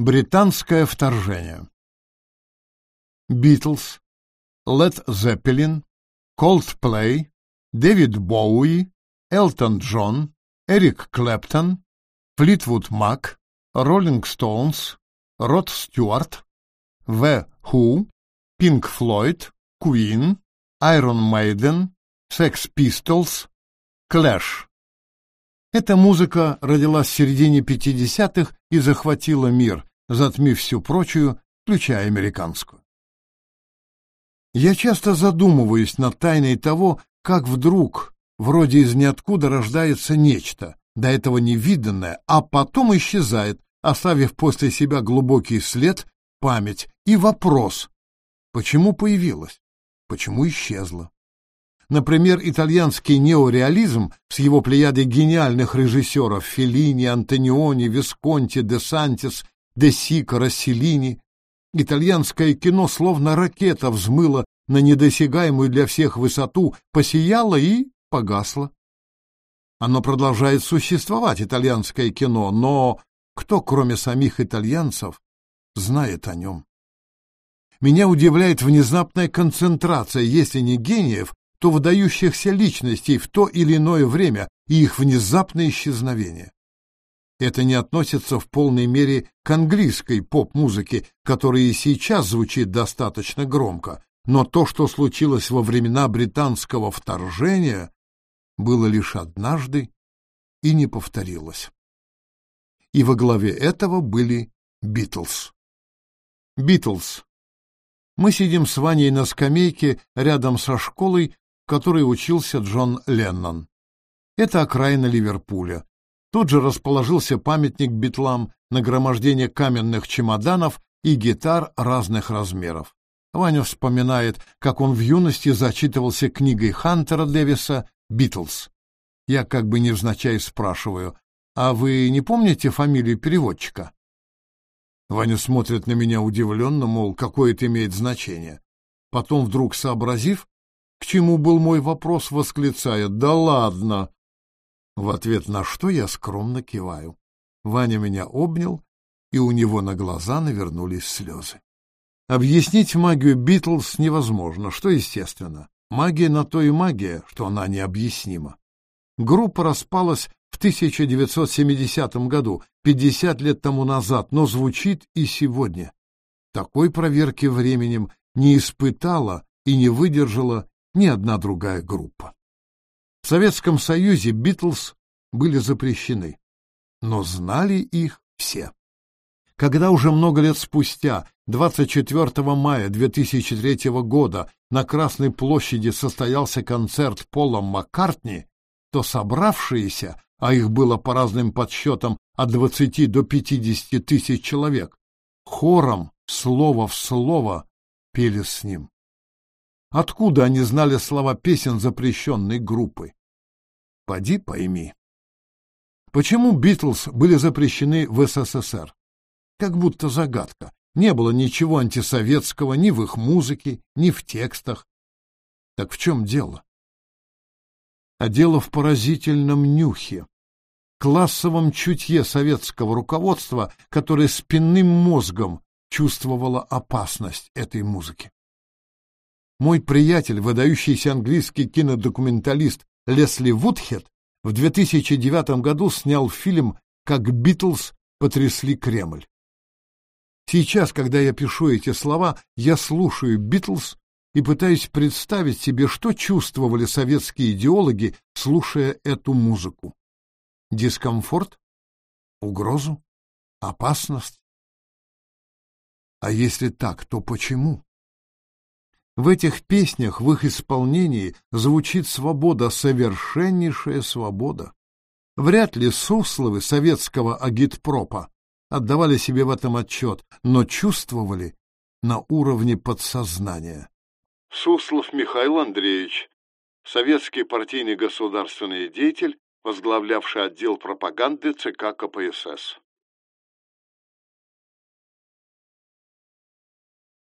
Британское вторжение Битлз, Лед Зеппелин, Coldplay, Дэвид Боуи, Элтон Джон, Эрик Клэптон, Флитвуд Мак, Роллинг Стоунс, Род Стюарт, В. Ху, Пинк Флойд, Куин, Айрон Мейден, Секс Пистолс, Клэш. Эта музыка родилась в середине 50-х и захватила мир, затмив всю прочую, включая американскую. Я часто задумываюсь над тайной того, как вдруг, вроде из ниоткуда, рождается нечто, до этого невиданное, а потом исчезает, оставив после себя глубокий след, память и вопрос, почему появилось, почему исчезло. Например, итальянский неореализм с его плеядой гениальных режиссеров Феллини, Антониони, Висконти, Де Сантис, Де Сико, Расселини. Итальянское кино словно ракета взмыло на недосягаемую для всех высоту, посияло и погасло. Оно продолжает существовать, итальянское кино, но кто, кроме самих итальянцев, знает о нем? Меня удивляет внезапная концентрация, если не гениев, то выдающихся личностей в то или иное время и их внезапное исчезновение. Это не относится в полной мере к английской поп-музыке, которая и сейчас звучит достаточно громко, но то, что случилось во времена британского вторжения, было лишь однажды и не повторилось. И во главе этого были Битлз. Битлз. Мы сидим с Ваней на скамейке рядом со школой, в которой учился Джон Леннон. Это окраина Ливерпуля. Тут же расположился памятник битлам, нагромождение каменных чемоданов и гитар разных размеров. Ваня вспоминает, как он в юности зачитывался книгой Хантера Дэвиса «Битлз». Я как бы невзначай спрашиваю, а вы не помните фамилию переводчика? Ваня смотрит на меня удивленно, мол, какое это имеет значение. Потом, вдруг сообразив, к чему был мой вопрос, восклицает «Да ладно!» В ответ на что я скромно киваю. Ваня меня обнял, и у него на глаза навернулись слезы. Объяснить магию Битлз невозможно, что естественно. Магия на то и магия, что она необъяснима. Группа распалась в 1970 году, 50 лет тому назад, но звучит и сегодня. Такой проверки временем не испытала и не выдержала ни одна другая группа. В Советском Союзе Битлз были запрещены, но знали их все. Когда уже много лет спустя, 24 мая 2003 года, на Красной площади состоялся концерт Пола Маккартни, то собравшиеся, а их было по разным подсчетам от 20 до 50 тысяч человек, хором, слово в слово, пели с ним. Откуда они знали слова песен запрещенной группы? Поди пойми. Почему Битлз были запрещены в СССР? Как будто загадка. Не было ничего антисоветского ни в их музыке, ни в текстах. Так в чем дело? а дело в поразительном нюхе, классовом чутье советского руководства, которое спинным мозгом чувствовало опасность этой музыки. Мой приятель, выдающийся английский кинодокументалист Лесли Вудхед, в 2009 году снял фильм «Как Битлз потрясли Кремль». Сейчас, когда я пишу эти слова, я слушаю Битлз и пытаюсь представить себе, что чувствовали советские идеологи, слушая эту музыку. Дискомфорт? Угрозу? Опасность? А если так, то почему? В этих песнях, в их исполнении, звучит свобода, совершеннейшая свобода. Вряд ли сусловы советского агитпропа отдавали себе в этом отчет, но чувствовали на уровне подсознания. Суслов Михаил Андреевич, советский партийный государственный деятель, возглавлявший отдел пропаганды ЦК КПСС.